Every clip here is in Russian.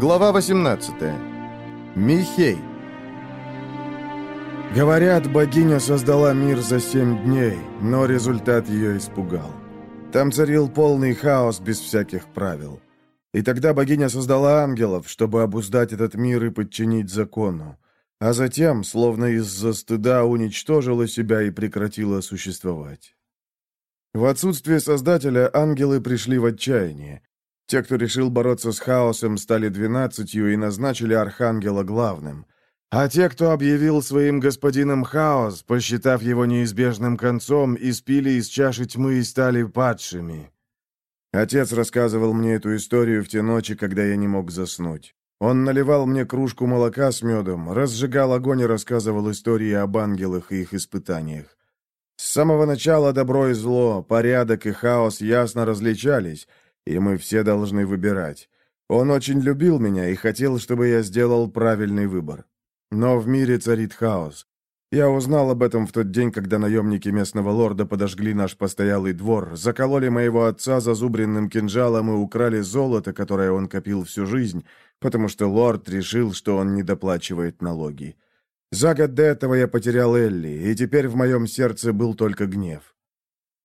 Глава 18. Михей. Говорят, богиня создала мир за семь дней, но результат ее испугал. Там царил полный хаос без всяких правил. И тогда богиня создала ангелов, чтобы обуздать этот мир и подчинить закону. А затем, словно из-за стыда, уничтожила себя и прекратила существовать. В отсутствие Создателя ангелы пришли в отчаяние. Те, кто решил бороться с хаосом, стали двенадцатью и назначили Архангела главным. А те, кто объявил своим господином хаос, посчитав его неизбежным концом, испили из чаши тьмы и стали падшими. Отец рассказывал мне эту историю в те ночи, когда я не мог заснуть. Он наливал мне кружку молока с медом, разжигал огонь и рассказывал истории об ангелах и их испытаниях. С самого начала добро и зло, порядок и хаос ясно различались, и мы все должны выбирать. Он очень любил меня и хотел, чтобы я сделал правильный выбор. Но в мире царит хаос. Я узнал об этом в тот день, когда наемники местного лорда подожгли наш постоялый двор, закололи моего отца зазубренным кинжалом и украли золото, которое он копил всю жизнь, потому что лорд решил, что он не доплачивает налоги. За год до этого я потерял Элли, и теперь в моем сердце был только гнев.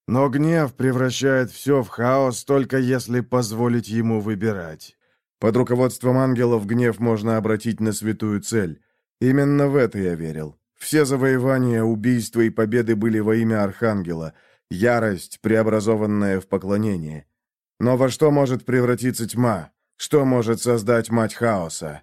Но гнев превращает все в хаос, только если позволить ему выбирать. Под руководством ангелов гнев можно обратить на святую цель. Именно в это я верил. Все завоевания, убийства и победы были во имя Архангела. Ярость, преобразованная в поклонение. Но во что может превратиться тьма? Что может создать мать хаоса?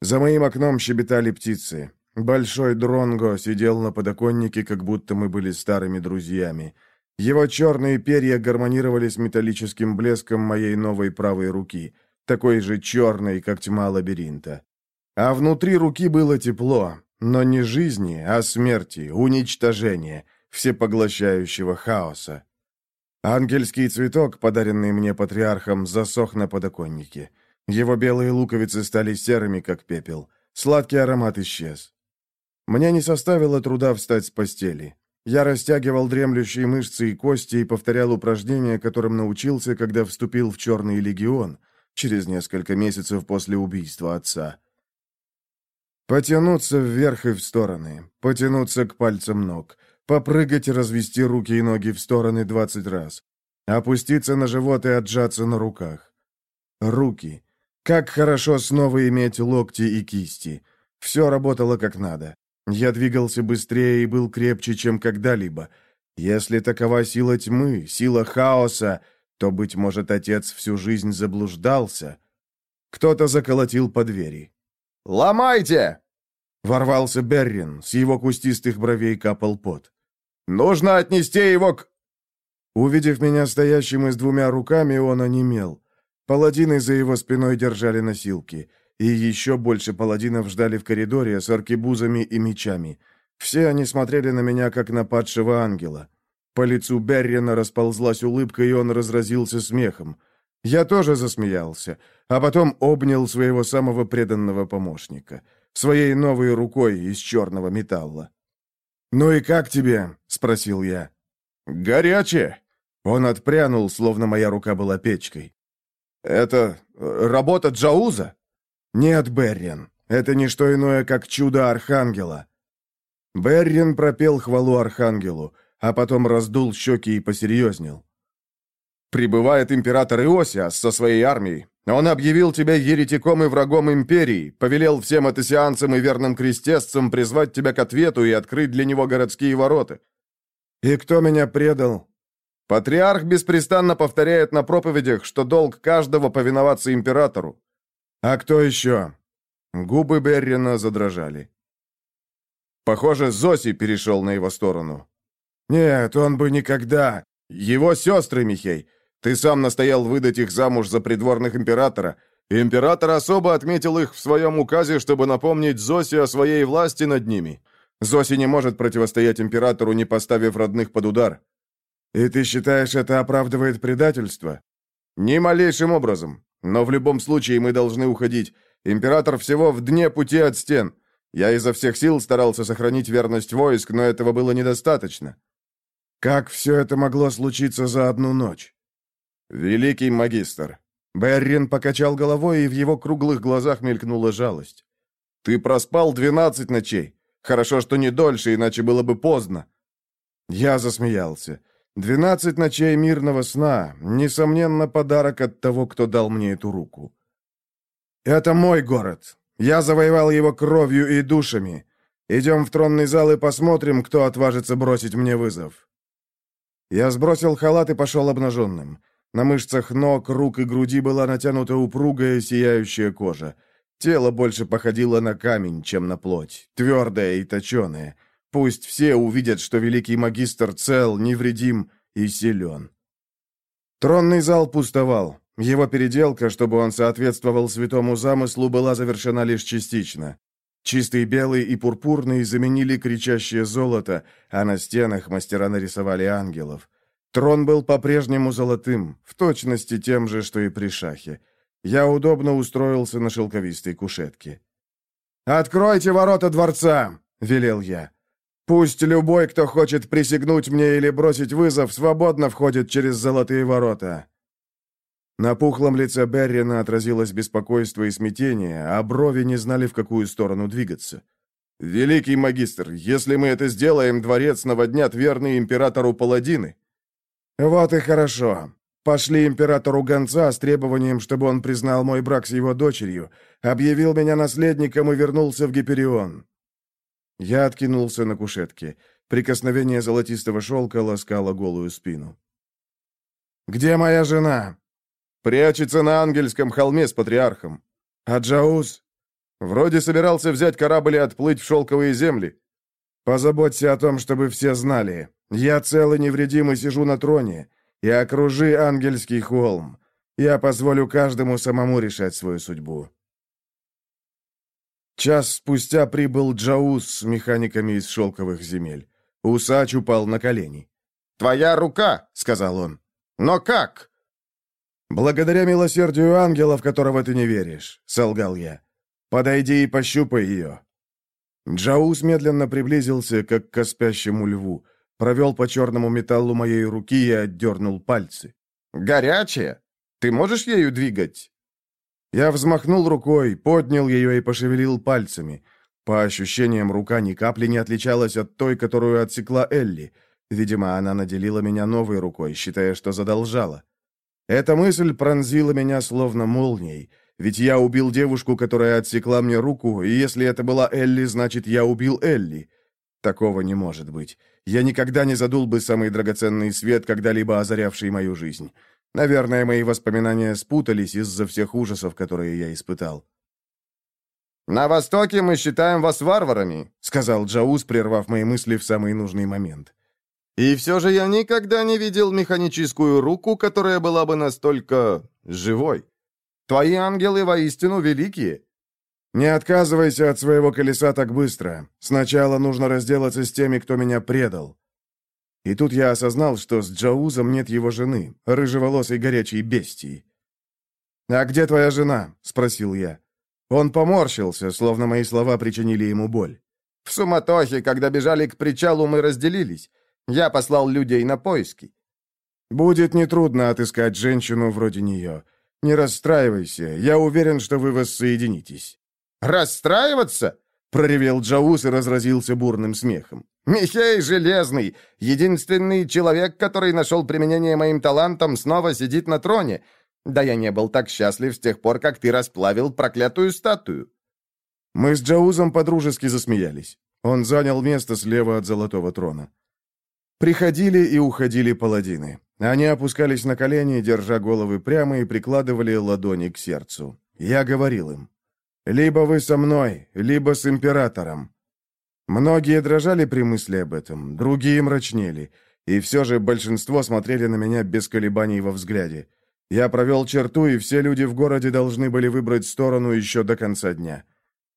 За моим окном щебетали птицы. Большой Дронго сидел на подоконнике, как будто мы были старыми друзьями. Его черные перья гармонировали с металлическим блеском моей новой правой руки, такой же черной, как тьма лабиринта. А внутри руки было тепло, но не жизни, а смерти, уничтожения, всепоглощающего хаоса. Ангельский цветок, подаренный мне патриархом, засох на подоконнике. Его белые луковицы стали серыми, как пепел. Сладкий аромат исчез. Мне не составило труда встать с постели. Я растягивал дремлющие мышцы и кости и повторял упражнения, которым научился, когда вступил в Черный легион, через несколько месяцев после убийства отца. Потянуться вверх и в стороны, потянуться к пальцам ног, попрыгать и развести руки и ноги в стороны двадцать раз, опуститься на живот и отжаться на руках. Руки. Как хорошо снова иметь локти и кисти. Все работало как надо. Я двигался быстрее и был крепче, чем когда-либо. Если такова сила тьмы, сила хаоса, то, быть может, отец всю жизнь заблуждался. Кто-то заколотил по двери. «Ломайте!» Ворвался Беррин, с его кустистых бровей капал пот. «Нужно отнести его к...» Увидев меня стоящим и с двумя руками, он онемел. Паладины за его спиной держали носилки и еще больше паладинов ждали в коридоре с аркебузами и мечами. Все они смотрели на меня, как на падшего ангела. По лицу Беррина расползлась улыбка, и он разразился смехом. Я тоже засмеялся, а потом обнял своего самого преданного помощника, своей новой рукой из черного металла. «Ну и как тебе?» — спросил я. «Горячее!» Он отпрянул, словно моя рука была печкой. «Это э, работа Джауза?» «Нет, Беррин, это не что иное, как чудо Архангела». Беррин пропел хвалу Архангелу, а потом раздул щеки и посерьезнел. «Прибывает император Иосиас со своей армией. Он объявил тебя еретиком и врагом империи, повелел всем атосианцам и верным крестесцам призвать тебя к ответу и открыть для него городские ворота». «И кто меня предал?» «Патриарх беспрестанно повторяет на проповедях, что долг каждого повиноваться императору. «А кто еще?» Губы Беррина задрожали. Похоже, Зоси перешел на его сторону. «Нет, он бы никогда...» «Его сестры, Михей. Ты сам настоял выдать их замуж за придворных императора. Император особо отметил их в своем указе, чтобы напомнить Зоси о своей власти над ними. Зоси не может противостоять императору, не поставив родных под удар». «И ты считаешь, это оправдывает предательство?» «Ни малейшим образом. Но в любом случае мы должны уходить. Император всего в дне пути от стен. Я изо всех сил старался сохранить верность войск, но этого было недостаточно. Как все это могло случиться за одну ночь? Великий магистр. Беррин покачал головой, и в его круглых глазах мелькнула жалость. «Ты проспал двенадцать ночей. Хорошо, что не дольше, иначе было бы поздно». Я засмеялся. «Двенадцать ночей мирного сна. Несомненно, подарок от того, кто дал мне эту руку». «Это мой город. Я завоевал его кровью и душами. Идем в тронный зал и посмотрим, кто отважится бросить мне вызов». Я сбросил халат и пошел обнаженным. На мышцах ног, рук и груди была натянута упругая, сияющая кожа. Тело больше походило на камень, чем на плоть, твердое и точеное. Пусть все увидят, что великий магистр цел, невредим и силен. Тронный зал пустовал. Его переделка, чтобы он соответствовал святому замыслу, была завершена лишь частично. Чистый белый и пурпурный заменили кричащее золото, а на стенах мастера нарисовали ангелов. Трон был по-прежнему золотым, в точности тем же, что и при шахе. Я удобно устроился на шелковистой кушетке. «Откройте ворота дворца!» — велел я. «Пусть любой, кто хочет присягнуть мне или бросить вызов, свободно входит через золотые ворота». На пухлом лице Беррина отразилось беспокойство и смятение, а брови не знали, в какую сторону двигаться. «Великий магистр, если мы это сделаем, дворец наводнят верные императору паладины». «Вот и хорошо. Пошли императору гонца с требованием, чтобы он признал мой брак с его дочерью, объявил меня наследником и вернулся в Гиперион». Я откинулся на кушетке. Прикосновение золотистого шелка ласкало голую спину. «Где моя жена?» «Прячется на Ангельском холме с патриархом». «А Джаус?» «Вроде собирался взять корабль и отплыть в шелковые земли». «Позаботься о том, чтобы все знали. Я цел и невредим и сижу на троне, и окружи ангельский холм. Я позволю каждому самому решать свою судьбу». Час спустя прибыл Джаус с механиками из шелковых земель. Усач упал на колени. «Твоя рука!» — сказал он. «Но как?» «Благодаря милосердию ангела, в которого ты не веришь», — солгал я. «Подойди и пощупай ее». Джаус медленно приблизился, как к спящему льву провел по черному металлу моей руки и отдернул пальцы. «Горячая? Ты можешь ею двигать?» Я взмахнул рукой, поднял ее и пошевелил пальцами. По ощущениям, рука ни капли не отличалась от той, которую отсекла Элли. Видимо, она наделила меня новой рукой, считая, что задолжала. Эта мысль пронзила меня словно молнией. Ведь я убил девушку, которая отсекла мне руку, и если это была Элли, значит, я убил Элли. Такого не может быть. Я никогда не задул бы самый драгоценный свет, когда-либо озарявший мою жизнь. Наверное, мои воспоминания спутались из-за всех ужасов, которые я испытал. «На Востоке мы считаем вас варварами», — сказал Джаус, прервав мои мысли в самый нужный момент. «И все же я никогда не видел механическую руку, которая была бы настолько... живой. Твои ангелы воистину великие. «Не отказывайся от своего колеса так быстро. Сначала нужно разделаться с теми, кто меня предал». И тут я осознал, что с Джаузом нет его жены, рыжеволосой горячей бестии. «А где твоя жена?» — спросил я. Он поморщился, словно мои слова причинили ему боль. «В суматохе, когда бежали к причалу, мы разделились. Я послал людей на поиски». «Будет нетрудно отыскать женщину вроде нее. Не расстраивайся, я уверен, что вы воссоединитесь». «Расстраиваться?» — проревел Джаус и разразился бурным смехом. «Михей Железный, единственный человек, который нашел применение моим талантам, снова сидит на троне. Да я не был так счастлив с тех пор, как ты расплавил проклятую статую». Мы с Джаузом подружески засмеялись. Он занял место слева от золотого трона. Приходили и уходили паладины. Они опускались на колени, держа головы прямо и прикладывали ладони к сердцу. Я говорил им. Либо вы со мной, либо с императором». Многие дрожали при мысли об этом, другие мрачнели, и все же большинство смотрели на меня без колебаний во взгляде. Я провел черту, и все люди в городе должны были выбрать сторону еще до конца дня.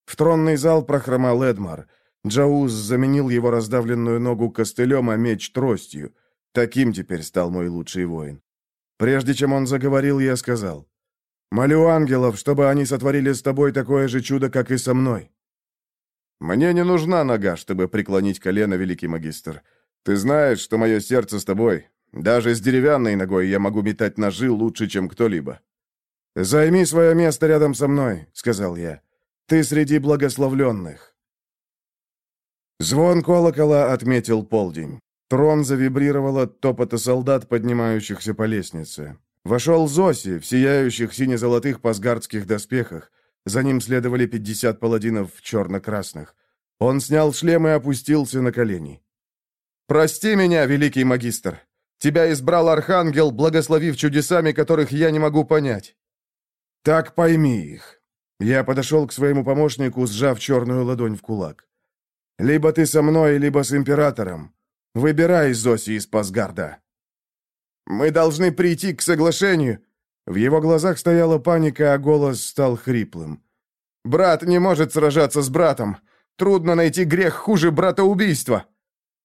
В тронный зал прохромал Эдмар. Джауз заменил его раздавленную ногу костылем, а меч тростью. Таким теперь стал мой лучший воин. Прежде чем он заговорил, я сказал, Молю ангелов, чтобы они сотворили с тобой такое же чудо, как и со мной». «Мне не нужна нога, чтобы преклонить колено, великий магистр. Ты знаешь, что мое сердце с тобой. Даже с деревянной ногой я могу метать ножи лучше, чем кто-либо». «Займи свое место рядом со мной», — сказал я. «Ты среди благословленных». Звон колокола отметил полдень. Трон завибрировал от топота солдат, поднимающихся по лестнице. Вошел Зоси в сияющих сине-золотых пасгардских доспехах. За ним следовали пятьдесят паладинов в черно-красных. Он снял шлем и опустился на колени. «Прости меня, великий магистр. Тебя избрал Архангел, благословив чудесами, которых я не могу понять». «Так пойми их». Я подошел к своему помощнику, сжав черную ладонь в кулак. «Либо ты со мной, либо с императором. Выбирай, Зоси из Пасгарда». «Мы должны прийти к соглашению». В его глазах стояла паника, а голос стал хриплым. «Брат не может сражаться с братом. Трудно найти грех хуже братоубийства».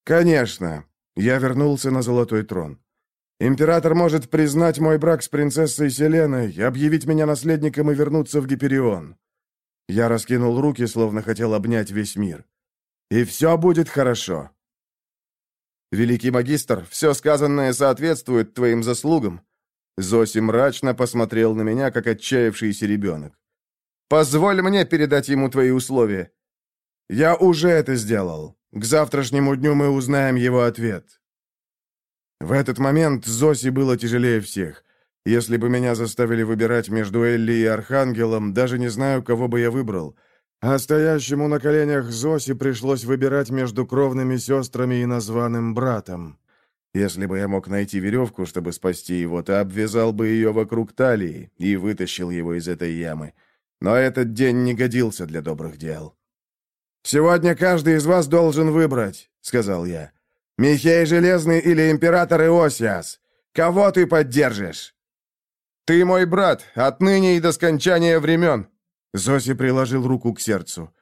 «Конечно». Я вернулся на золотой трон. «Император может признать мой брак с принцессой Селеной, объявить меня наследником и вернуться в Гиперион». Я раскинул руки, словно хотел обнять весь мир. «И все будет хорошо». «Великий магистр, все сказанное соответствует твоим заслугам». Зоси мрачно посмотрел на меня, как отчаявшийся ребенок. «Позволь мне передать ему твои условия». «Я уже это сделал. К завтрашнему дню мы узнаем его ответ». В этот момент Зоси было тяжелее всех. Если бы меня заставили выбирать между Элли и Архангелом, даже не знаю, кого бы я выбрал — а стоящему на коленях Зосе пришлось выбирать между кровными сестрами и названным братом. Если бы я мог найти веревку, чтобы спасти его, то обвязал бы ее вокруг талии и вытащил его из этой ямы. Но этот день не годился для добрых дел. «Сегодня каждый из вас должен выбрать», — сказал я. «Михей Железный или Император Иосиас? Кого ты поддержишь?» «Ты мой брат, отныне и до скончания времен», Зоси приложил руку к сердцу.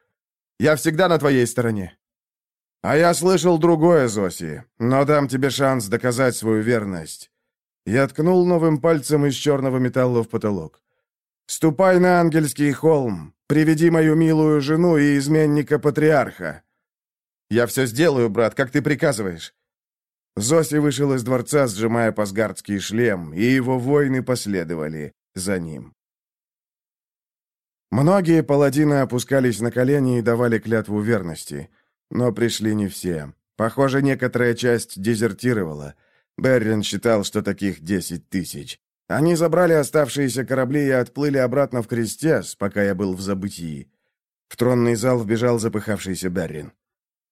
«Я всегда на твоей стороне». «А я слышал другое, Зоси, но дам тебе шанс доказать свою верность». Я ткнул новым пальцем из черного металла в потолок. «Ступай на ангельский холм, приведи мою милую жену и изменника-патриарха». «Я все сделаю, брат, как ты приказываешь». Зоси вышел из дворца, сжимая пасгардский шлем, и его воины последовали за ним. Многие паладины опускались на колени и давали клятву верности. Но пришли не все. Похоже, некоторая часть дезертировала. Беррин считал, что таких десять тысяч. Они забрали оставшиеся корабли и отплыли обратно в Крестес, пока я был в забытии. В тронный зал вбежал запыхавшийся Беррин.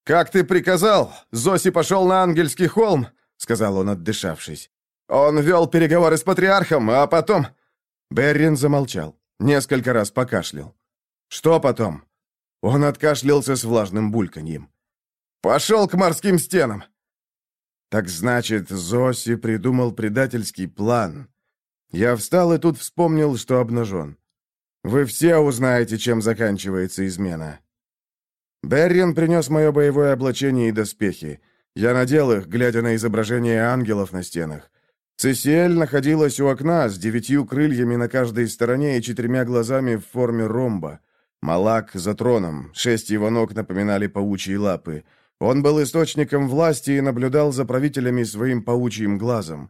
«Как ты приказал? Зоси пошел на Ангельский холм!» — сказал он, отдышавшись. «Он вел переговоры с патриархом, а потом...» Беррин замолчал. Несколько раз покашлял. «Что потом?» Он откашлялся с влажным бульканьем. «Пошел к морским стенам!» Так значит, Зоси придумал предательский план. Я встал и тут вспомнил, что обнажен. Вы все узнаете, чем заканчивается измена. Беррин принес мое боевое облачение и доспехи. Я надел их, глядя на изображение ангелов на стенах. Цесиэль находилась у окна с девятью крыльями на каждой стороне и четырьмя глазами в форме ромба. Малак за троном, шесть его ног напоминали паучьи лапы. Он был источником власти и наблюдал за правителями своим паучьим глазом.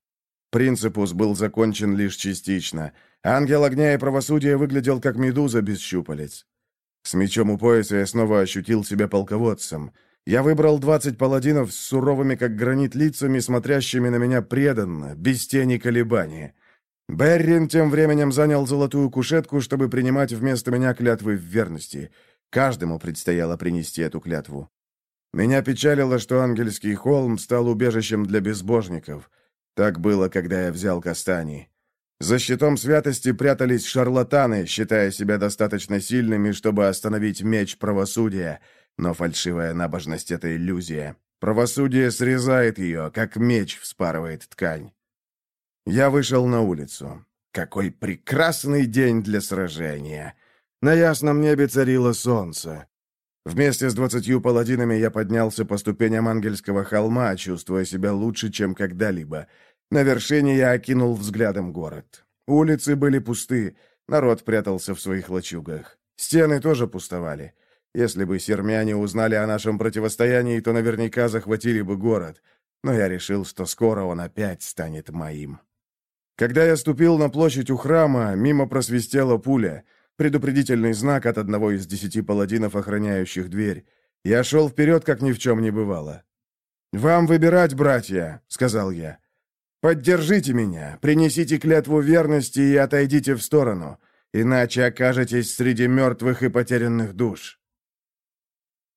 Принципус был закончен лишь частично. Ангел огня и правосудия выглядел как медуза без щупалец. С мечом у пояса я снова ощутил себя полководцем — я выбрал двадцать паладинов с суровыми, как гранит, лицами, смотрящими на меня преданно, без тени колебания. Беррин тем временем занял золотую кушетку, чтобы принимать вместо меня клятвы в верности. Каждому предстояло принести эту клятву. Меня печалило, что ангельский холм стал убежищем для безбожников. Так было, когда я взял Кастани. За щитом святости прятались шарлатаны, считая себя достаточно сильными, чтобы остановить меч правосудия — но фальшивая набожность — это иллюзия. Правосудие срезает ее, как меч вспарывает ткань. Я вышел на улицу. Какой прекрасный день для сражения! На ясном небе царило солнце. Вместе с двадцатью паладинами я поднялся по ступеням ангельского холма, чувствуя себя лучше, чем когда-либо. На вершине я окинул взглядом город. Улицы были пусты, народ прятался в своих лачугах. Стены тоже пустовали. Если бы сермяне узнали о нашем противостоянии, то наверняка захватили бы город. Но я решил, что скоро он опять станет моим. Когда я ступил на площадь у храма, мимо просвистела пуля, предупредительный знак от одного из десяти паладинов, охраняющих дверь. Я шел вперед, как ни в чем не бывало. «Вам выбирать, братья», — сказал я. «Поддержите меня, принесите клятву верности и отойдите в сторону, иначе окажетесь среди мертвых и потерянных душ».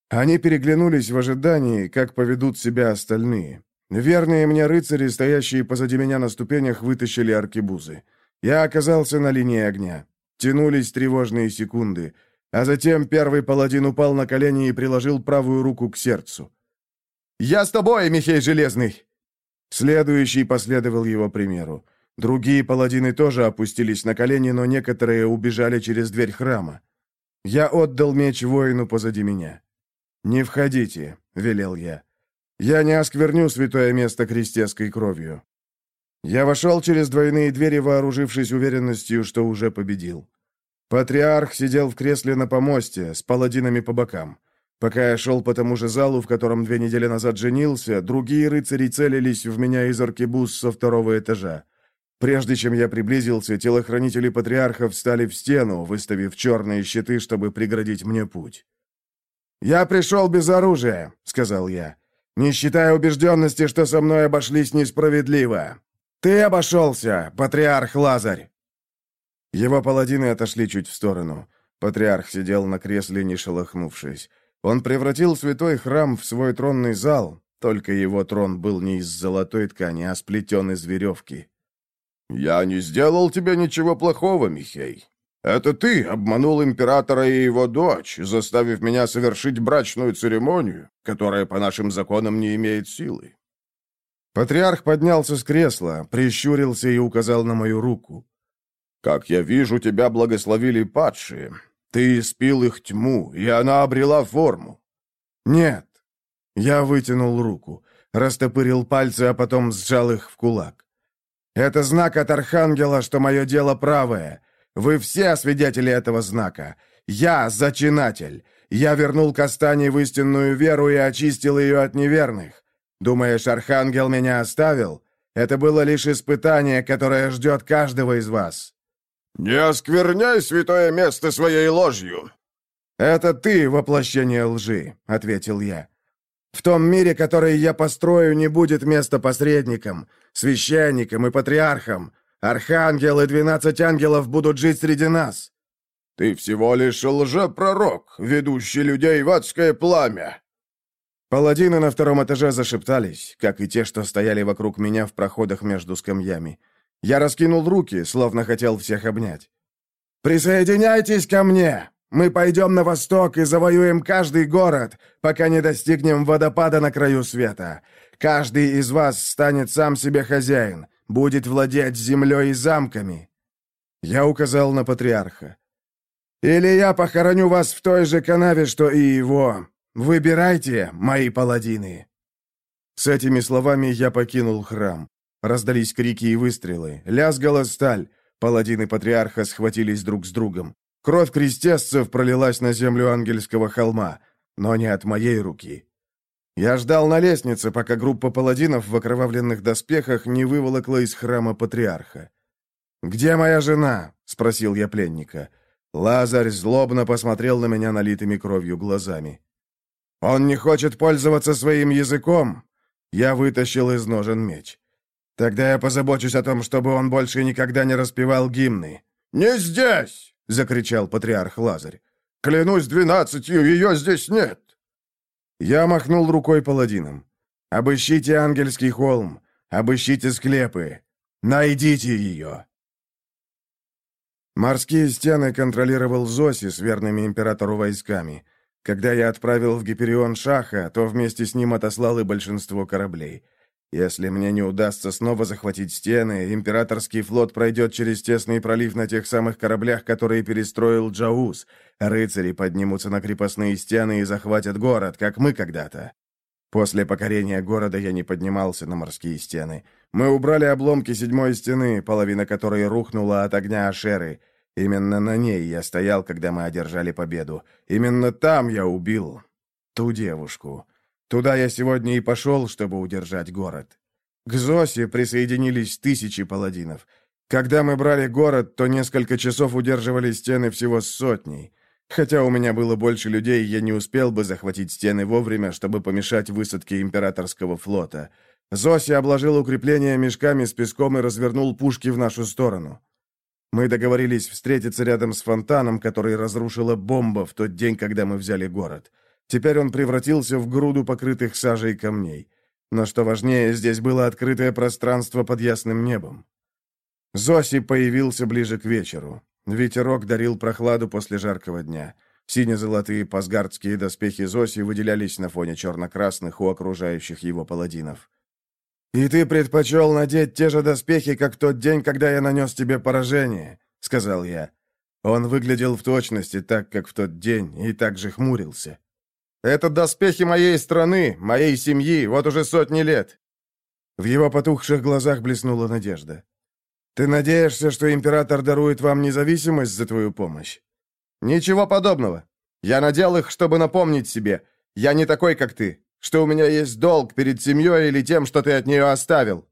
Они переглянулись в ожидании, как поведут себя остальные. Верные мне рыцари, стоящие позади меня на ступенях, вытащили аркебузы. Я оказался на линии огня. Тянулись тревожные секунды. А затем первый паладин упал на колени и приложил правую руку к сердцу. «Я с тобой, Михей Железный!» Следующий последовал его примеру. Другие паладины тоже опустились на колени, но некоторые убежали через дверь храма. Я отдал меч воину позади меня. «Не входите», — велел я. Я не оскверню святое место крестецкой кровью. Я вошел через двойные двери, вооружившись уверенностью, что уже победил. Патриарх сидел в кресле на помосте, с паладинами по бокам. Пока я шел по тому же залу, в котором две недели назад женился, другие рыцари целились в меня из аркебуз со второго этажа. Прежде чем я приблизился, телохранители патриарха встали в стену, выставив черные щиты, чтобы преградить мне путь. «Я пришел без оружия», — сказал я не считая убежденности, что со мной обошлись несправедливо. Ты обошелся, патриарх Лазарь!» Его паладины отошли чуть в сторону. Патриарх сидел на кресле, не шелохнувшись. Он превратил святой храм в свой тронный зал, только его трон был не из золотой ткани, а сплетен из веревки. «Я не сделал тебе ничего плохого, Михей. Это ты обманул императора и его дочь, заставив меня совершить брачную церемонию, которая по нашим законам не имеет силы. Патриарх поднялся с кресла, прищурился и указал на мою руку. «Как я вижу, тебя благословили падшие. Ты испил их тьму, и она обрела форму». «Нет». Я вытянул руку, растопырил пальцы, а потом сжал их в кулак. «Это знак от Архангела, что мое дело правое, вы все свидетели этого знака. Я зачинатель. Я вернул Кастане в истинную веру и очистил ее от неверных. Думаешь, Архангел меня оставил? Это было лишь испытание, которое ждет каждого из вас». «Не оскверняй святое место своей ложью!» «Это ты воплощение лжи», — ответил я. «В том мире, который я построю, не будет места посредникам, священникам и патриархам. Архангел и двенадцать ангелов будут жить среди нас». «Ты всего лишь лжепророк, ведущий людей в адское пламя». Паладины на втором этаже зашептались, как и те, что стояли вокруг меня в проходах между скамьями. Я раскинул руки, словно хотел всех обнять. «Присоединяйтесь ко мне! Мы пойдем на восток и завоюем каждый город, пока не достигнем водопада на краю света. Каждый из вас станет сам себе хозяин будет владеть землей и замками». Я указал на патриарха. «Или я похороню вас в той же канаве, что и его. Выбирайте, мои паладины». С этими словами я покинул храм. Раздались крики и выстрелы. Лязгала сталь. Паладины патриарха схватились друг с другом. Кровь крестесцев пролилась на землю ангельского холма, но не от моей руки. Я ждал на лестнице, пока группа паладинов в окровавленных доспехах не выволокла из храма патриарха. «Где моя жена?» — спросил я пленника. Лазарь злобно посмотрел на меня налитыми кровью глазами. «Он не хочет пользоваться своим языком?» Я вытащил из ножен меч. «Тогда я позабочусь о том, чтобы он больше никогда не распевал гимны». «Не здесь!» — закричал патриарх Лазарь. «Клянусь двенадцатью, ее здесь нет!» Я махнул рукой паладинам. «Обыщите Ангельский холм, обыщите склепы, найдите ее!» Морские стены контролировал Зоси с верными императору войсками. Когда я отправил в Гиперион Шаха, то вместе с ним отослал и большинство кораблей. Если мне не удастся снова захватить стены, императорский флот пройдет через тесный пролив на тех самых кораблях, которые перестроил Джаус, а рыцари поднимутся на крепостные стены и захватят город, как мы когда-то. После покорения города я не поднимался на морские стены. Мы убрали обломки седьмой стены, половина которой рухнула от огня Ашеры. Именно на ней я стоял, когда мы одержали победу. Именно там я убил ту девушку. Туда я сегодня и пошел, чтобы удержать город. К Зосе присоединились тысячи паладинов. Когда мы брали город, то несколько часов удерживали стены всего с сотней. Хотя у меня было больше людей, я не успел бы захватить стены вовремя, чтобы помешать высадке императорского флота. Зоси обложил укрепления мешками с песком и развернул пушки в нашу сторону. Мы договорились встретиться рядом с фонтаном, который разрушила бомба в тот день, когда мы взяли город. Теперь он превратился в груду покрытых сажей камней. Но что важнее, здесь было открытое пространство под ясным небом. Зоси появился ближе к вечеру. Ветерок дарил прохладу после жаркого дня. Сине-золотые пасгардские доспехи Зоси выделялись на фоне черно-красных у окружающих его паладинов. «И ты предпочел надеть те же доспехи, как тот день, когда я нанес тебе поражение», — сказал я. Он выглядел в точности так, как в тот день, и также хмурился. «Это доспехи моей страны, моей семьи, вот уже сотни лет». В его потухших глазах блеснула надежда. «Ты надеешься, что император дарует вам независимость за твою помощь?» «Ничего подобного. Я надел их, чтобы напомнить себе. Я не такой, как ты что у меня есть долг перед семьей или тем, что ты от нее оставил».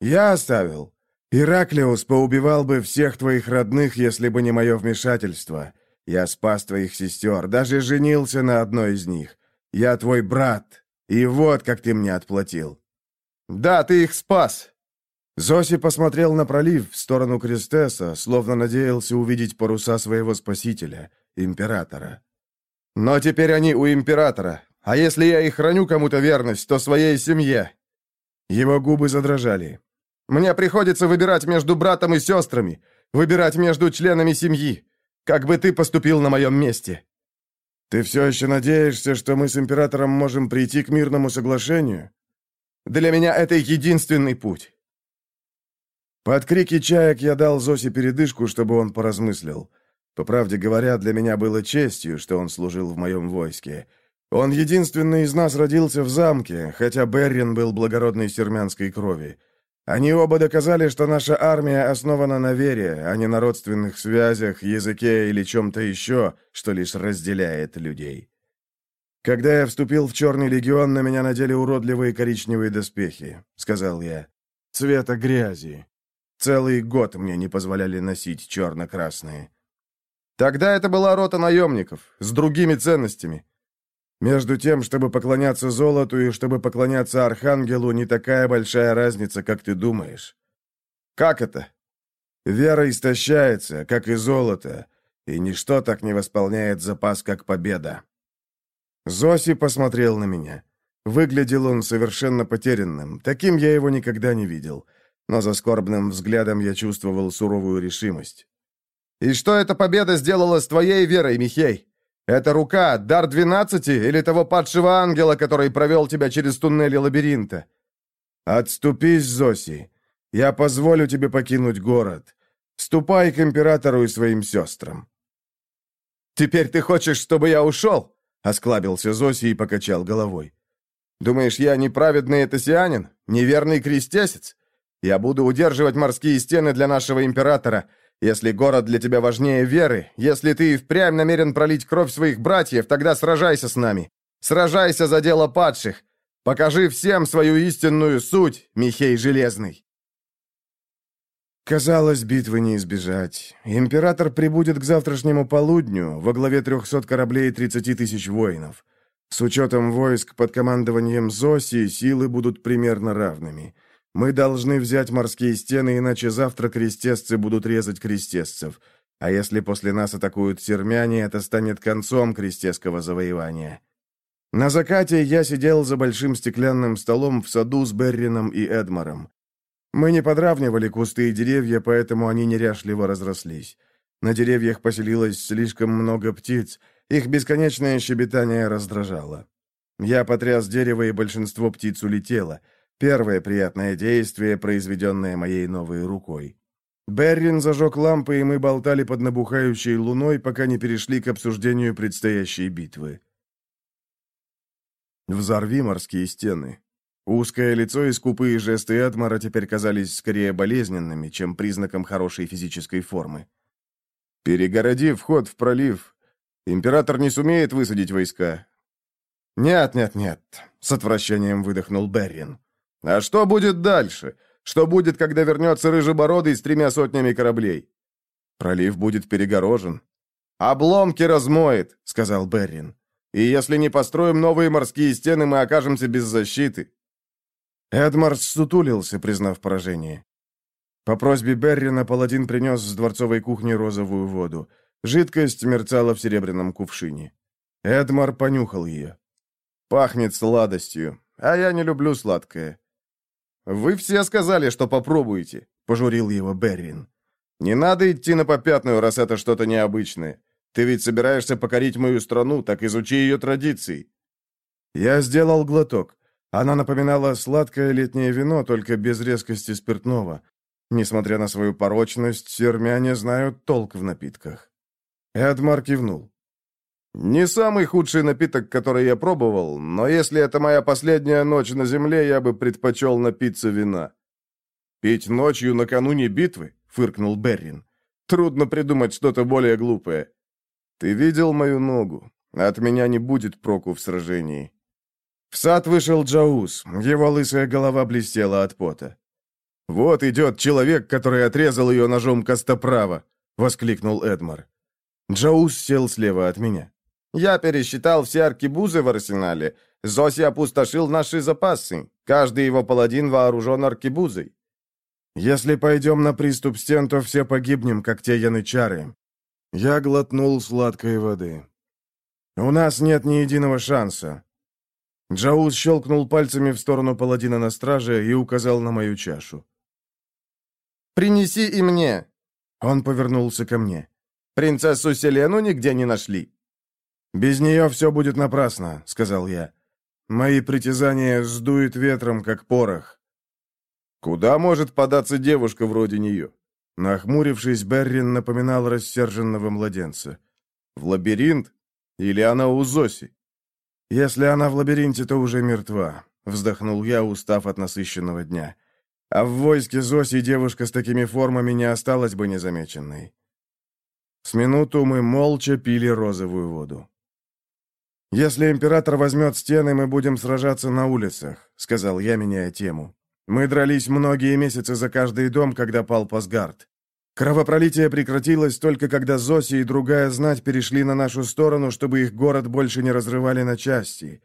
«Я оставил. Ираклиус поубивал бы всех твоих родных, если бы не мое вмешательство. Я спас твоих сестер, даже женился на одной из них. Я твой брат, и вот как ты мне отплатил». «Да, ты их спас». Зоси посмотрел на пролив в сторону Кристеса, словно надеялся увидеть паруса своего спасителя, императора. «Но теперь они у императора. А если я и храню кому-то верность, то своей семье». Его губы задрожали. «Мне приходится выбирать между братом и сестрами, выбирать между членами семьи. Как бы ты поступил на моем месте?» «Ты все еще надеешься, что мы с императором можем прийти к мирному соглашению?» «Для меня это единственный путь». Под крики чаек я дал Зосе передышку, чтобы он поразмыслил. По правде говоря, для меня было честью, что он служил в моем войске. Он единственный из нас родился в замке, хотя Беррин был благородной сермянской крови. Они оба доказали, что наша армия основана на вере, а не на родственных связях, языке или чем-то еще, что лишь разделяет людей. «Когда я вступил в Черный легион, на меня надели уродливые коричневые доспехи», — сказал я. «Цвета грязи. Целый год мне не позволяли носить черно-красные». «Тогда это была рота наемников, с другими ценностями. Между тем, чтобы поклоняться золоту и чтобы поклоняться архангелу, не такая большая разница, как ты думаешь. Как это? Вера истощается, как и золото, и ничто так не восполняет запас, как победа. Зоси посмотрел на меня. Выглядел он совершенно потерянным. Таким я его никогда не видел. Но за скорбным взглядом я чувствовал суровую решимость. «И что эта победа сделала с твоей верой, Михей?» Это рука, дар двенадцати или того падшего ангела, который провел тебя через туннели лабиринта? Отступись, Зоси. Я позволю тебе покинуть город. Ступай к императору и своим сестрам. Теперь ты хочешь, чтобы я ушел? Осклабился Зоси и покачал головой. Думаешь, я неправедный этосианин? Неверный крестесец? Я буду удерживать морские стены для нашего императора, если город для тебя важнее веры, если ты впрямь намерен пролить кровь своих братьев, тогда сражайся с нами. Сражайся за дело падших. Покажи всем свою истинную суть, Михей Железный. Казалось, битвы не избежать. Император прибудет к завтрашнему полудню во главе 300 кораблей и 30 тысяч воинов. С учетом войск под командованием Зоси силы будут примерно равными. Мы должны взять морские стены, иначе завтра крестесцы будут резать крестесцев. А если после нас атакуют сермяне, это станет концом крестесского завоевания. На закате я сидел за большим стеклянным столом в саду с Беррином и Эдмаром. Мы не подравнивали кусты и деревья, поэтому они неряшливо разрослись. На деревьях поселилось слишком много птиц, их бесконечное щебетание раздражало. Я потряс дерево, и большинство птиц улетело — Первое приятное действие, произведенное моей новой рукой. Беррин зажег лампы, и мы болтали под набухающей луной, пока не перешли к обсуждению предстоящей битвы. Взорви морские стены. Узкое лицо и скупые жесты Эдмара теперь казались скорее болезненными, чем признаком хорошей физической формы. «Перегороди вход в пролив. Император не сумеет высадить войска». «Нет, нет, нет», — с отвращением выдохнул Беррин. А что будет дальше? Что будет, когда вернется Рыжебородый с тремя сотнями кораблей? Пролив будет перегорожен. «Обломки размоет», — сказал Беррин. «И если не построим новые морские стены, мы окажемся без защиты». Эдмарс сутулился, признав поражение. По просьбе Беррина паладин принес с дворцовой кухни розовую воду. Жидкость мерцала в серебряном кувшине. Эдмар понюхал ее. «Пахнет сладостью, а я не люблю сладкое». «Вы все сказали, что попробуете», — пожурил его Беррин. «Не надо идти на попятную, раз это что-то необычное. Ты ведь собираешься покорить мою страну, так изучи ее традиции». Я сделал глоток. Она напоминала сладкое летнее вино, только без резкости спиртного. Несмотря на свою порочность, сермяне знают толк в напитках. Эдмар кивнул. «Не самый худший напиток, который я пробовал, но если это моя последняя ночь на земле, я бы предпочел напиться вина». «Пить ночью накануне битвы?» — фыркнул Беррин. «Трудно придумать что-то более глупое. Ты видел мою ногу? От меня не будет проку в сражении». В сад вышел Джаус, его лысая голова блестела от пота. «Вот идет человек, который отрезал ее ножом костоправа!» — воскликнул Эдмар. Джаус сел слева от меня. «Я пересчитал все аркебузы в арсенале. Зоси опустошил наши запасы. Каждый его паладин вооружен аркебузой». «Если пойдем на приступ стен, то все погибнем, как те янычары». Я глотнул сладкой воды. «У нас нет ни единого шанса». Джаус щелкнул пальцами в сторону паладина на страже и указал на мою чашу. «Принеси и мне!» Он повернулся ко мне. «Принцессу Селену нигде не нашли». «Без нее все будет напрасно», — сказал я. «Мои притязания сдует ветром, как порох». «Куда может податься девушка вроде нее?» Нахмурившись, Беррин напоминал рассерженного младенца. «В лабиринт? Или она у Зоси?» «Если она в лабиринте, то уже мертва», — вздохнул я, устав от насыщенного дня. А в войске Зоси девушка с такими формами не осталась бы незамеченной. С минуту мы молча пили розовую воду. «Если император возьмет стены, мы будем сражаться на улицах», — сказал я, меняя тему. «Мы дрались многие месяцы за каждый дом, когда пал Пасгард. Кровопролитие прекратилось только когда Зоси и другая знать перешли на нашу сторону, чтобы их город больше не разрывали на части.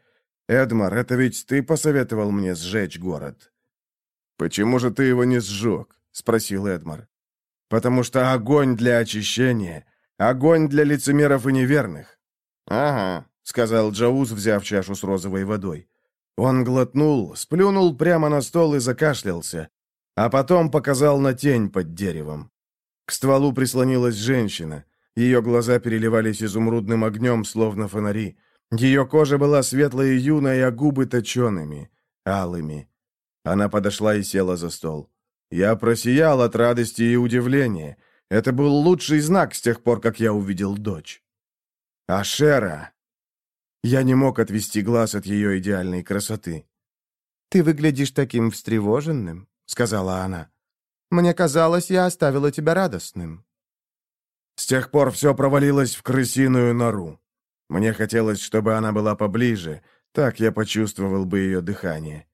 Эдмар, это ведь ты посоветовал мне сжечь город». «Почему же ты его не сжег?» — спросил Эдмар. «Потому что огонь для очищения, огонь для лицемеров и неверных». «Ага», — сказал Джауз, взяв чашу с розовой водой. Он глотнул, сплюнул прямо на стол и закашлялся, а потом показал на тень под деревом. К стволу прислонилась женщина. Ее глаза переливались изумрудным огнем, словно фонари. Ее кожа была светлой и юной, а губы точеными, алыми. Она подошла и села за стол. Я просиял от радости и удивления. Это был лучший знак с тех пор, как я увидел дочь. Ашера! Я не мог отвести глаз от ее идеальной красоты. «Ты выглядишь таким встревоженным», — сказала она. «Мне казалось, я оставила тебя радостным». С тех пор все провалилось в крысиную нору. Мне хотелось, чтобы она была поближе, так я почувствовал бы ее дыхание.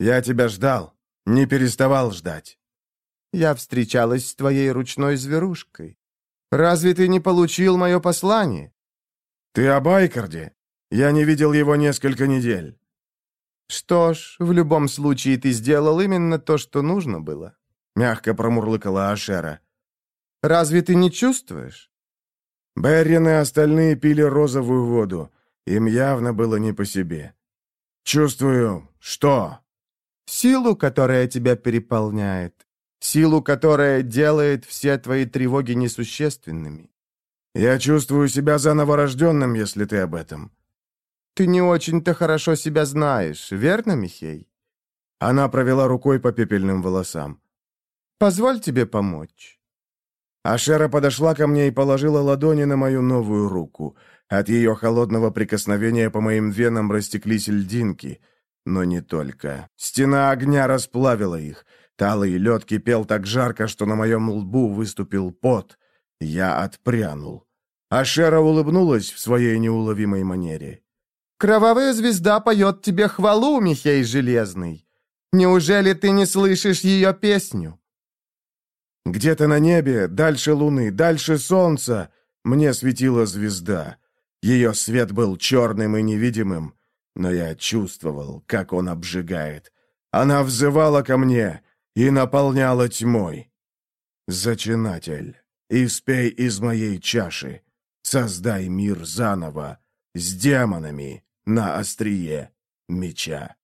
Я тебя ждал, не переставал ждать. Я встречалась с твоей ручной зверушкой. Разве ты не получил мое послание? Ты о Байкарде? Я не видел его несколько недель. Что ж, в любом случае ты сделал именно то, что нужно было. Мягко промурлыкала Ашера. Разве ты не чувствуешь? Беррин и остальные пили розовую воду. Им явно было не по себе. Чувствую, что? Силу, которая тебя переполняет. Силу, которая делает все твои тревоги несущественными. Я чувствую себя заново рожденным, если ты об этом. Ты не очень-то хорошо себя знаешь, верно, Михей? Она провела рукой по пепельным волосам. Позволь тебе помочь. Ашера подошла ко мне и положила ладони на мою новую руку. От ее холодного прикосновения по моим венам растеклись льдинки. Но не только. Стена огня расплавила их. Талый лед кипел так жарко, что на моем лбу выступил пот. Я отпрянул. Ашера улыбнулась в своей неуловимой манере. «Кровавая звезда поет тебе хвалу, Михей Железный. Неужели ты не слышишь ее песню?» Где-то на небе, дальше луны, дальше солнца, мне светила звезда. Ее свет был черным и невидимым, но я чувствовал, как он обжигает. Она взывала ко мне и наполняла тьмой. Зачинатель, испей из моей чаши, создай мир заново, с демонами на острие меча.